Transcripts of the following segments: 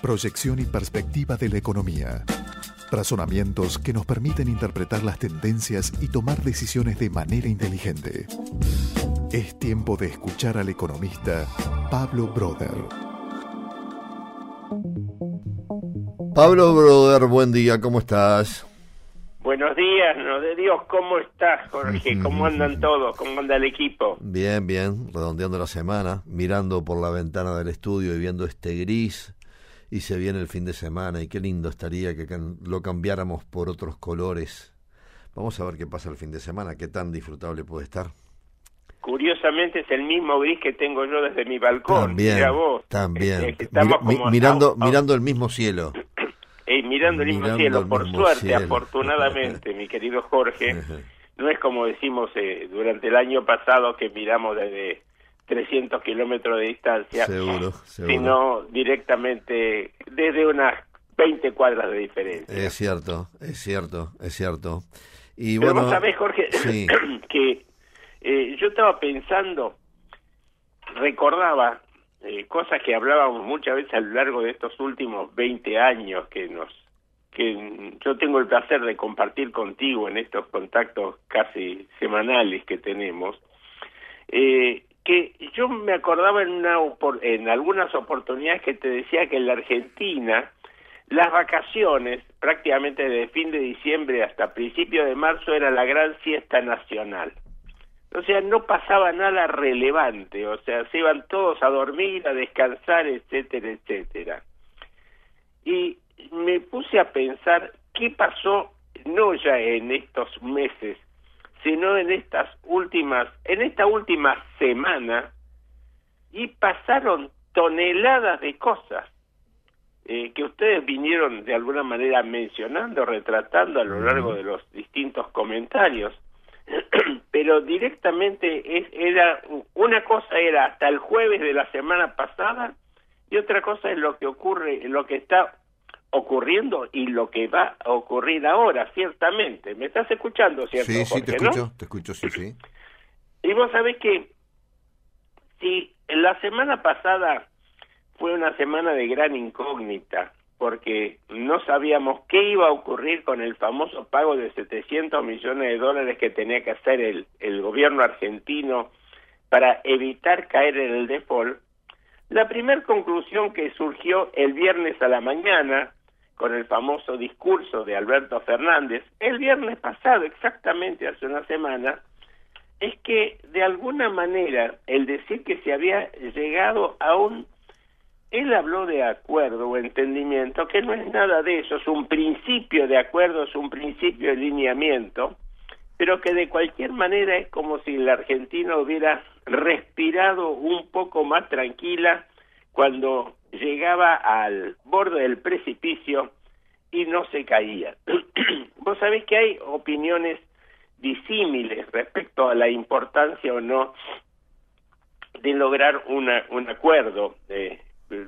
proyección y perspectiva de la economía. Razonamientos que nos permiten interpretar las tendencias y tomar decisiones de manera inteligente. Es tiempo de escuchar al economista Pablo Broder. Pablo Broder, buen día, ¿cómo estás? Buenos días, no de Dios, ¿cómo estás, Jorge? ¿Cómo andan todos? ¿Cómo anda el equipo? Bien, bien, redondeando la semana, mirando por la ventana del estudio y viendo este gris y se viene el fin de semana y qué lindo estaría que lo cambiáramos por otros colores. Vamos a ver qué pasa el fin de semana, qué tan disfrutable puede estar. Curiosamente es el mismo gris que tengo yo desde mi balcón. También, también. mirando, mirando el mismo cielo. Mirando el mismo cielo, por suerte, afortunadamente, mi querido Jorge, no es como decimos eh, durante el año pasado que miramos desde 300 kilómetros de distancia, sino directamente desde unas 20 cuadras de diferencia. Es cierto, es cierto, es cierto. Y Pero bueno, vos sabés, Jorge, que eh, yo estaba pensando, recordaba eh, cosas que hablábamos muchas veces a lo largo de estos últimos 20 años que nos que yo tengo el placer de compartir contigo en estos contactos casi semanales que tenemos eh, que yo me acordaba en, una, en algunas oportunidades que te decía que en la Argentina las vacaciones, prácticamente de fin de diciembre hasta principio de marzo, era la gran siesta nacional. O sea, no pasaba nada relevante, o sea, se iban todos a dormir, a descansar, etcétera, etcétera. Y me puse a pensar qué pasó, no ya en estos meses, sino en estas últimas, en esta última semana, y pasaron toneladas de cosas eh, que ustedes vinieron de alguna manera mencionando, retratando a lo largo de los distintos comentarios, pero directamente es, era una cosa era hasta el jueves de la semana pasada y otra cosa es lo que ocurre, lo que está ocurriendo y lo que va a ocurrir ahora, ciertamente. ¿Me estás escuchando, cierto? Sí, sí, te escucho, te escucho, sí, sí. Y vos sabés que si la semana pasada fue una semana de gran incógnita, porque no sabíamos qué iba a ocurrir con el famoso pago de 700 millones de dólares que tenía que hacer el, el gobierno argentino para evitar caer en el default, la primera conclusión que surgió el viernes a la mañana, con el famoso discurso de Alberto Fernández, el viernes pasado, exactamente hace una semana, es que de alguna manera el decir que se había llegado a un... Él habló de acuerdo o entendimiento, que no es nada de eso, es un principio de acuerdo, es un principio de lineamiento, pero que de cualquier manera es como si la Argentina hubiera respirado un poco más tranquila cuando llegaba al borde del precipicio y no se caía. Vos sabés que hay opiniones disímiles respecto a la importancia o no de lograr una, un acuerdo, de,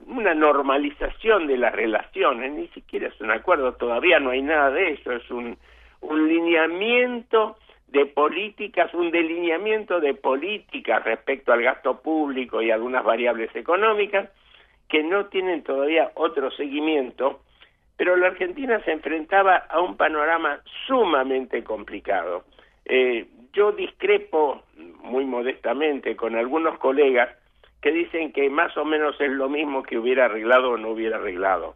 una normalización de las relaciones, ni siquiera es un acuerdo, todavía no hay nada de eso, es un, un lineamiento de políticas, un delineamiento de políticas respecto al gasto público y algunas variables económicas que no tienen todavía otro seguimiento, pero la Argentina se enfrentaba a un panorama sumamente complicado. Eh, yo discrepo muy modestamente con algunos colegas que dicen que más o menos es lo mismo que hubiera arreglado o no hubiera arreglado.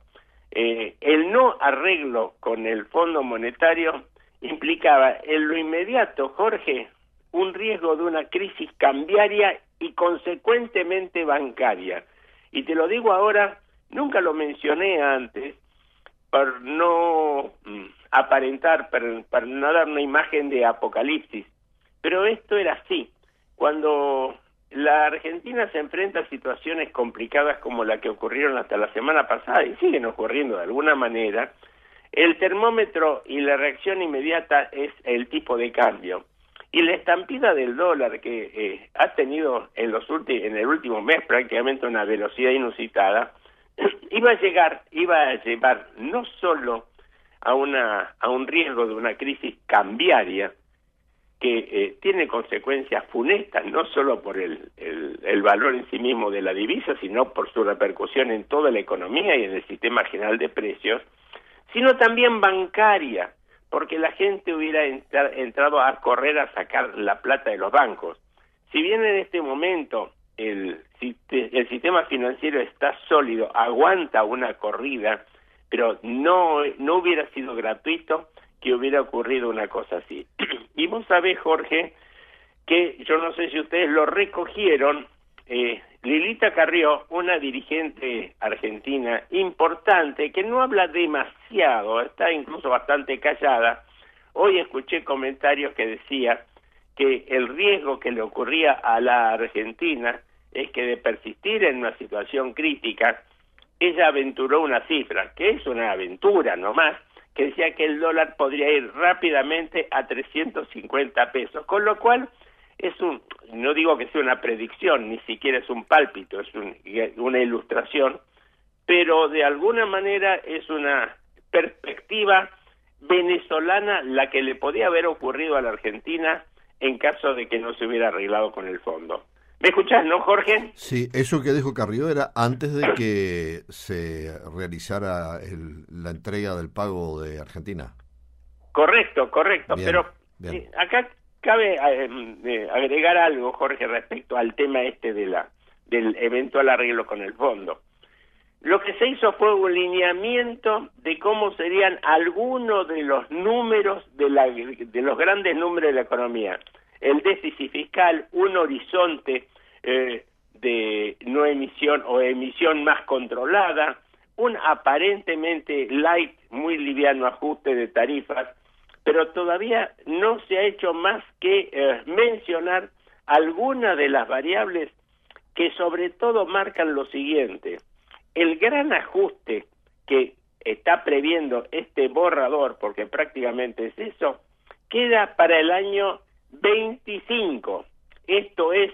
Eh, el no arreglo con el Fondo Monetario implicaba en lo inmediato, Jorge, un riesgo de una crisis cambiaria y consecuentemente bancaria. Y te lo digo ahora, nunca lo mencioné antes, por no mm, aparentar, para, no dar una imagen de apocalipsis, pero esto era así. Cuando la Argentina se enfrenta a situaciones complicadas como la que ocurrieron hasta la semana pasada y siguen ocurriendo de alguna manera, el termómetro y la reacción inmediata es el tipo de cambio. Y la estampida del dólar que eh, ha tenido en, los en el último mes prácticamente una velocidad inusitada, iba a llegar, iba a llevar no solo a, una, a un riesgo de una crisis cambiaria, que eh, tiene consecuencias funestas, no solo por el, el, valor en sí mismo de la divisa, sino por su repercusión en toda la economía y en el sistema general de precios, sino también bancaria, porque la gente hubiera entrado a correr a sacar la plata de los bancos. Si bien en este momento el, el sistema financiero está sólido, aguanta una corrida, pero no, no hubiera sido gratuito que hubiera ocurrido una cosa así. y vos sabés, Jorge, que yo no sé si ustedes lo recogieron, eh, Lilita Carrió, una dirigente argentina importante que no habla demasiado, está incluso bastante callada, hoy escuché comentarios que decía que el riesgo que le ocurría a la Argentina es que de persistir en una situación crítica, ella aventuró una cifra, que es una aventura nomás, que decía que el dólar podría ir rápidamente a 350 pesos, con lo cual es un, no digo que sea una predicción, ni siquiera es un pálpito, es una ilustración, pero de alguna manera es una perspectiva venezolana la que le podía haber ocurrido a la Argentina en caso de que no se hubiera arreglado con el fondo. ¿Me escuchás, no, Jorge? Sí, eso que dijo Carrillo era antes de que se realizara la entrega del pago de Argentina. Correcto, correcto, pero eh, acá cabe eh, eh, agregar algo, Jorge, respecto al tema este de la del eventual arreglo con el fondo. Lo que se hizo fue un lineamiento de cómo serían algunos de los números de, la, de los grandes números de la economía el déficit fiscal, un horizonte eh, de no emisión o emisión más controlada, un aparentemente light, muy liviano ajuste de tarifas, pero todavía no se ha hecho más que eh, mencionar algunas de las variables que sobre todo marcan lo siguiente. El gran ajuste que está previendo este borrador, porque prácticamente es eso, queda para el año 25. Esto es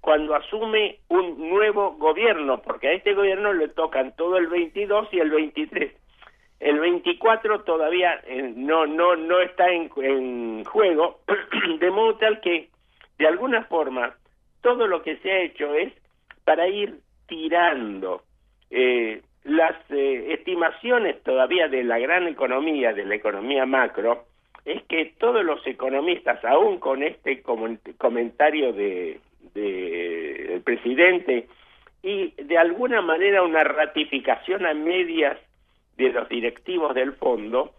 cuando asume un nuevo gobierno, porque a este gobierno le tocan todo el 22 y el 23. El 24 todavía eh, no no no está en, en juego, de modo tal que de alguna forma todo lo que se ha hecho es para ir tirando eh, las eh, estimaciones todavía de la gran economía, de la economía macro, es que todos los economistas, aún con este comentario de, del presidente y de alguna manera una ratificación a medias de los directivos del fondo,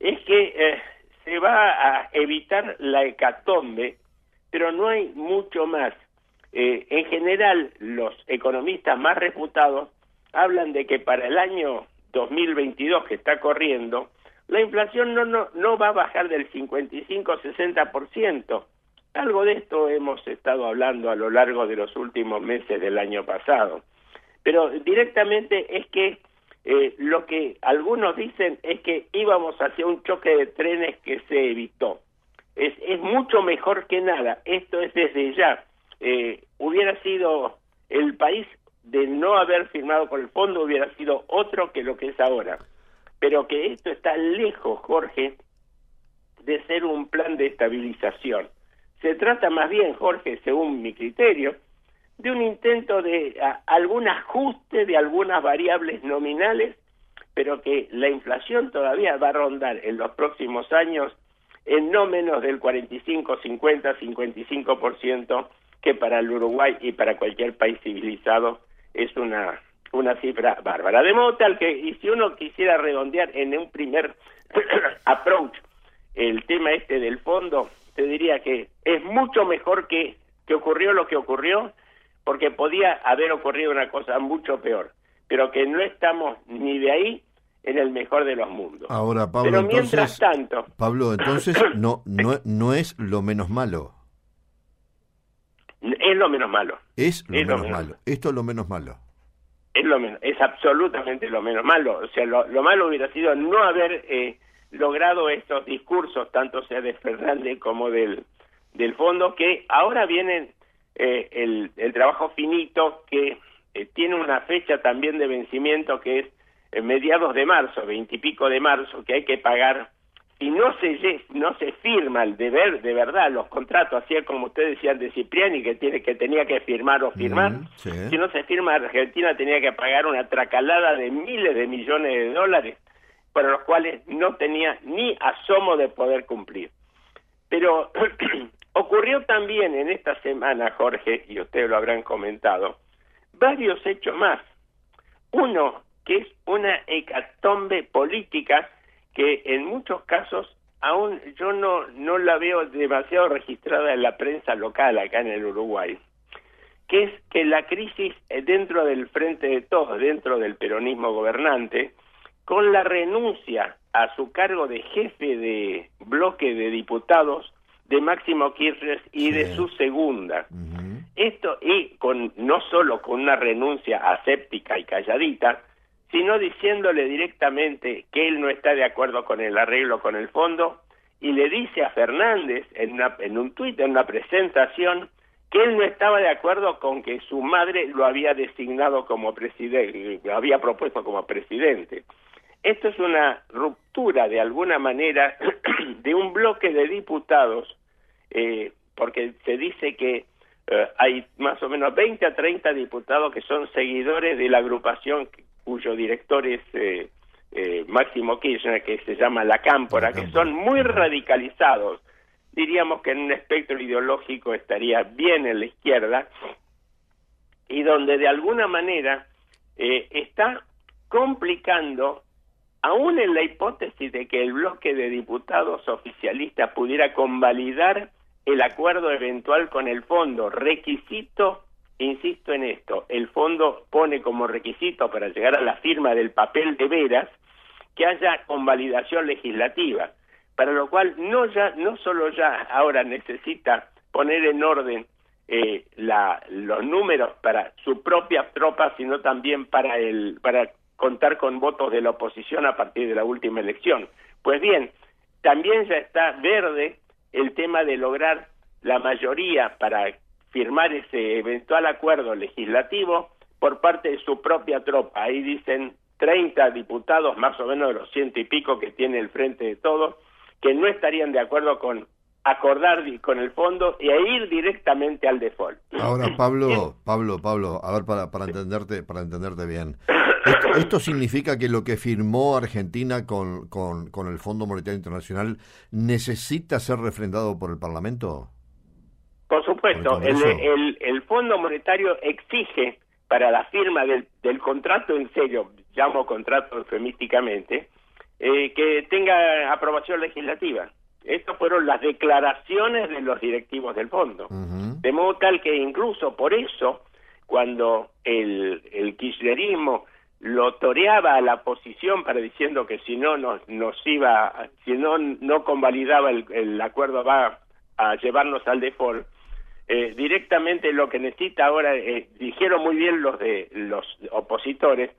es que eh, se va a evitar la hecatombe, pero no hay mucho más. Eh, en general, los economistas más reputados hablan de que para el año 2022 que está corriendo, la inflación no, no, no va a bajar del 55-60%. Algo de esto hemos estado hablando a lo largo de los últimos meses del año pasado. Pero directamente es que eh, lo que algunos dicen es que íbamos hacia un choque de trenes que se evitó. Es, es mucho mejor que nada. Esto es desde ya. Eh, hubiera sido el país de no haber firmado con el fondo, hubiera sido otro que lo que es ahora pero que esto está lejos, Jorge, de ser un plan de estabilización. Se trata más bien, Jorge, según mi criterio, de un intento de algún ajuste de algunas variables nominales, pero que la inflación todavía va a rondar en los próximos años en no menos del 45, 50, 55%, que para el Uruguay y para cualquier país civilizado es una una cifra bárbara. De modo tal que, y si uno quisiera redondear en un primer approach el tema este del fondo, te diría que es mucho mejor que, que ocurrió lo que ocurrió, porque podía haber ocurrido una cosa mucho peor, pero que no estamos ni de ahí en el mejor de los mundos. Ahora, Pablo, pero mientras tanto, Pablo, entonces no, no, no es lo menos malo. Es lo menos malo. Es lo, menos, malo. Esto es lo menos malo es lo menos, es absolutamente lo menos malo. O sea, lo, malo hubiera sido no haber eh, logrado estos discursos, tanto sea de Fernández como del, del fondo, que ahora viene eh, el, el, trabajo finito que eh, tiene una fecha también de vencimiento que es mediados de marzo, veintipico de marzo, que hay que pagar. Si no se no se firma el deber de verdad los contratos así como ustedes decían de Cipriani que tiene que tenía que firmar o firmar. Si no se firma Argentina tenía que pagar una tracalada de miles de millones de dólares para los cuales no tenía ni asomo de poder cumplir pero ocurrió también en esta semana Jorge y ustedes lo habrán comentado varios hechos más. Uno que es una hecatombe política que en muchos casos aún yo no, no la veo demasiado registrada en la prensa local acá en el Uruguay, que es que la crisis dentro del frente de todos, dentro del peronismo gobernante, con la renuncia a su cargo de jefe de bloque de diputados de Máximo Kirchner y de su segunda. Esto y con no solo con una renuncia aséptica y calladita, sino diciéndole directamente que él no está de acuerdo con el arreglo con el fondo y le dice a Fernández en, una, en un tuit, en una presentación, que él no estaba de acuerdo con que su madre lo había designado como presidente, lo había propuesto como presidente. Esto es una ruptura de alguna manera de un bloque de diputados, eh, porque se dice que eh, hay más o menos 20 a 30 diputados que son seguidores de la agrupación cuyo director es eh, eh, Máximo Kirchner, que se llama La Cámpora, que son muy radicalizados. Diríamos que en un espectro ideológico estaría bien en la izquierda y donde de alguna manera eh, está complicando, aún en la hipótesis de que el bloque de diputados oficialistas pudiera convalidar el acuerdo eventual con el fondo, requisito insisto en esto, el fondo pone como requisito para llegar a la firma del papel de veras que haya convalidación legislativa, para lo cual no ya no solo ya ahora necesita poner en orden eh, la, los números para su propia tropa, sino también para el para contar con votos de la oposición a partir de la última elección. Pues bien, también ya está verde el tema de lograr la mayoría para firmar ese eventual acuerdo legislativo por parte de su propia tropa. Ahí dicen 30 diputados, más o menos de los ciento y pico que tiene el frente de todos, que no estarían de acuerdo con acordar con el fondo y a ir directamente al default. Ahora, Pablo, Pablo, Pablo, a ver para, para entenderte, para entenderte bien. Esto, significa que lo que firmó Argentina con, con, con el Fondo Monetario Internacional necesita ser refrendado por el Parlamento? Por supuesto, el, el, Fondo Monetario exige para la firma del, del contrato en serio, llamo contrato eufemísticamente, eh, que tenga aprobación legislativa. Estas fueron las declaraciones de los directivos del fondo. De modo tal que incluso por eso, cuando el, el kirchnerismo lo toreaba a la posición para diciendo que si no nos, nos iba, si no no convalidaba el, el acuerdo va a llevarnos al default, eh, directamente lo que necesita ahora, eh, dijeron muy bien los de los opositores,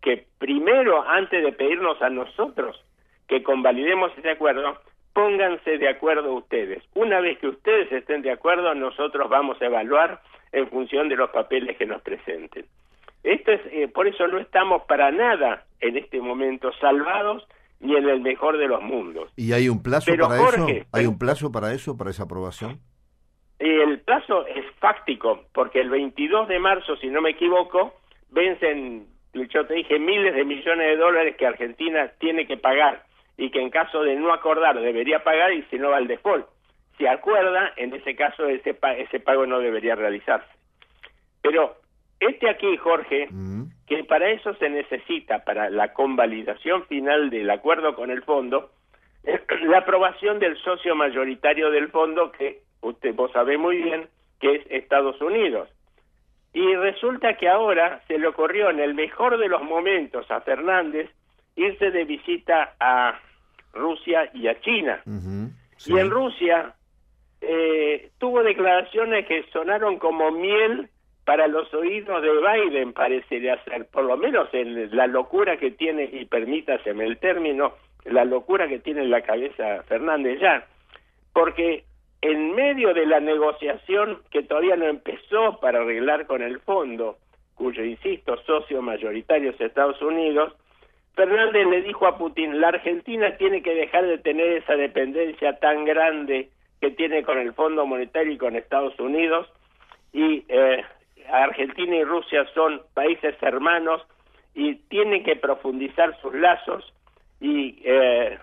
que primero, antes de pedirnos a nosotros que convalidemos ese acuerdo, pónganse de acuerdo ustedes. Una vez que ustedes estén de acuerdo, nosotros vamos a evaluar en función de los papeles que nos presenten. Esto es, eh, por eso no estamos para nada en este momento salvados ni en el mejor de los mundos. ¿Y hay un plazo para eso? ¿Hay un plazo para eso, para esa aprobación? El plazo es fáctico, porque el 22 de marzo, si no me equivoco, vencen, yo te dije, miles de millones de dólares que Argentina tiene que pagar y que en caso de no acordar debería pagar y si no va al default. Si acuerda, en ese caso ese, ese pago no debería realizarse. Pero este aquí, Jorge, mm. que para eso se necesita, para la convalidación final del acuerdo con el fondo, la aprobación del socio mayoritario del fondo que usted vos sabe muy bien que es Estados Unidos. Y resulta que ahora se le ocurrió en el mejor de los momentos a Fernández irse de visita a Rusia y a China. Y en Rusia eh, tuvo declaraciones que sonaron como miel para los oídos de Biden, parecería ser, por lo menos en la locura que tiene, y permítaseme el término, la locura que tiene en la cabeza Fernández ya, porque en medio de la negociación que todavía no empezó para arreglar con el fondo, cuyo, insisto, socio mayoritario es Estados Unidos, Fernández le dijo a Putin, la Argentina tiene que dejar de tener esa dependencia tan grande que tiene con el Fondo Monetario y con Estados Unidos, y eh, Argentina y Rusia son países hermanos y tienen que profundizar sus lazos y eh,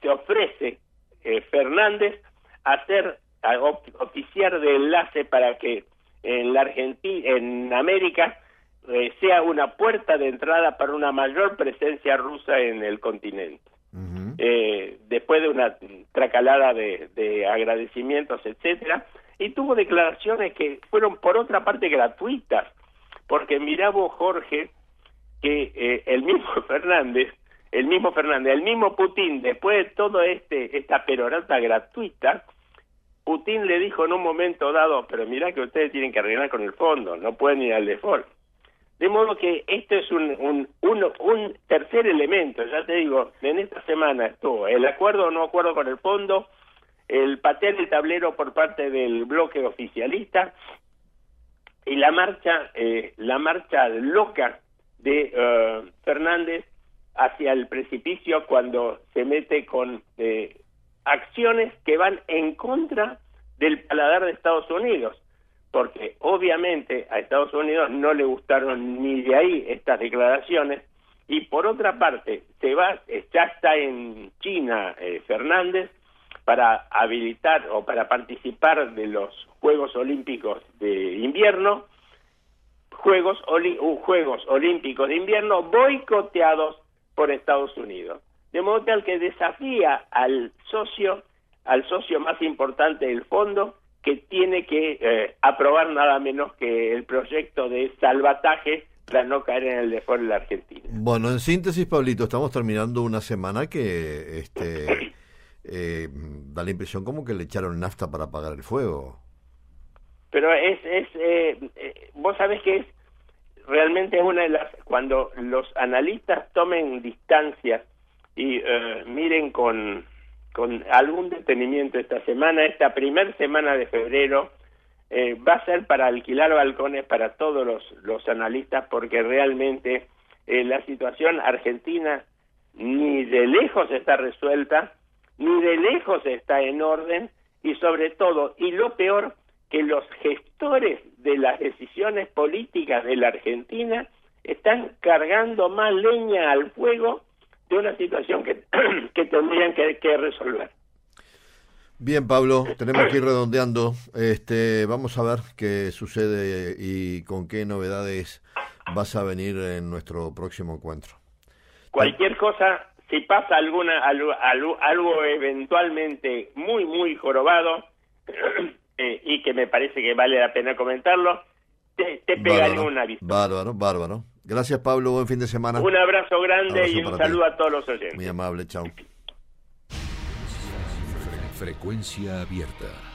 se ofrece eh, Fernández a ser a oficiar de enlace para que en la Argentina, en América, eh, sea una puerta de entrada para una mayor presencia rusa en el continente. eh, después de una tracalada de, de agradecimientos, etcétera, y tuvo declaraciones que fueron por otra parte gratuitas, porque mirá vos, Jorge, que eh, el mismo Fernández, el mismo Fernández, el mismo Putin, después de todo este esta perorata gratuita, Putin le dijo en un momento dado, pero mirá que ustedes tienen que arreglar con el fondo, no pueden ir al default. De modo que esto es un, un, un tercer elemento, ya te digo, en esta semana estuvo el acuerdo o no acuerdo con el fondo, el patear el tablero por parte del bloque oficialista y la marcha, eh, la marcha loca de eh, Fernández hacia el precipicio cuando se mete con eh, acciones que van en contra del paladar de Estados Unidos, porque obviamente a Estados Unidos no le gustaron ni de ahí estas declaraciones. Y por otra parte se va ya está en China eh, Fernández para habilitar o para participar de los Juegos Olímpicos de invierno, Juegos, uh, Juegos Olímpicos de invierno boicoteados por Estados Unidos. De modo tal que desafía al socio, al socio más importante del fondo, que tiene que eh, aprobar nada menos que el proyecto de salvataje para no caer en el default de la Argentina. Bueno, en síntesis, Pablito, estamos terminando una semana que este, eh, da la impresión como que le echaron nafta para apagar el fuego. Pero es, es eh, eh, vos sabés que es realmente es una de las, cuando los analistas tomen distancia y miren con, con algún detenimiento esta semana, esta primera semana de febrero, va a ser para alquilar balcones para todos los, los analistas porque realmente la situación argentina ni de lejos está resuelta ni de lejos está en orden y sobre todo, y lo peor, que los gestores de las decisiones políticas de la Argentina están cargando más leña al fuego de una situación que, que tendrían que, que, resolver. Bien, Pablo, tenemos que ir redondeando. Este, vamos a ver qué sucede y con qué novedades vas a venir en nuestro próximo encuentro. Cualquier cosa, si pasa alguna algo, algo, eventualmente muy muy jorobado eh, y que me parece que vale la pena comentarlo te, te pegaré un aviso bárbaro bárbaro. Gracias Pablo buen fin de semana. Un abrazo grande y un saludo a todos los oyentes. Muy amable chao. Frecuencia abierta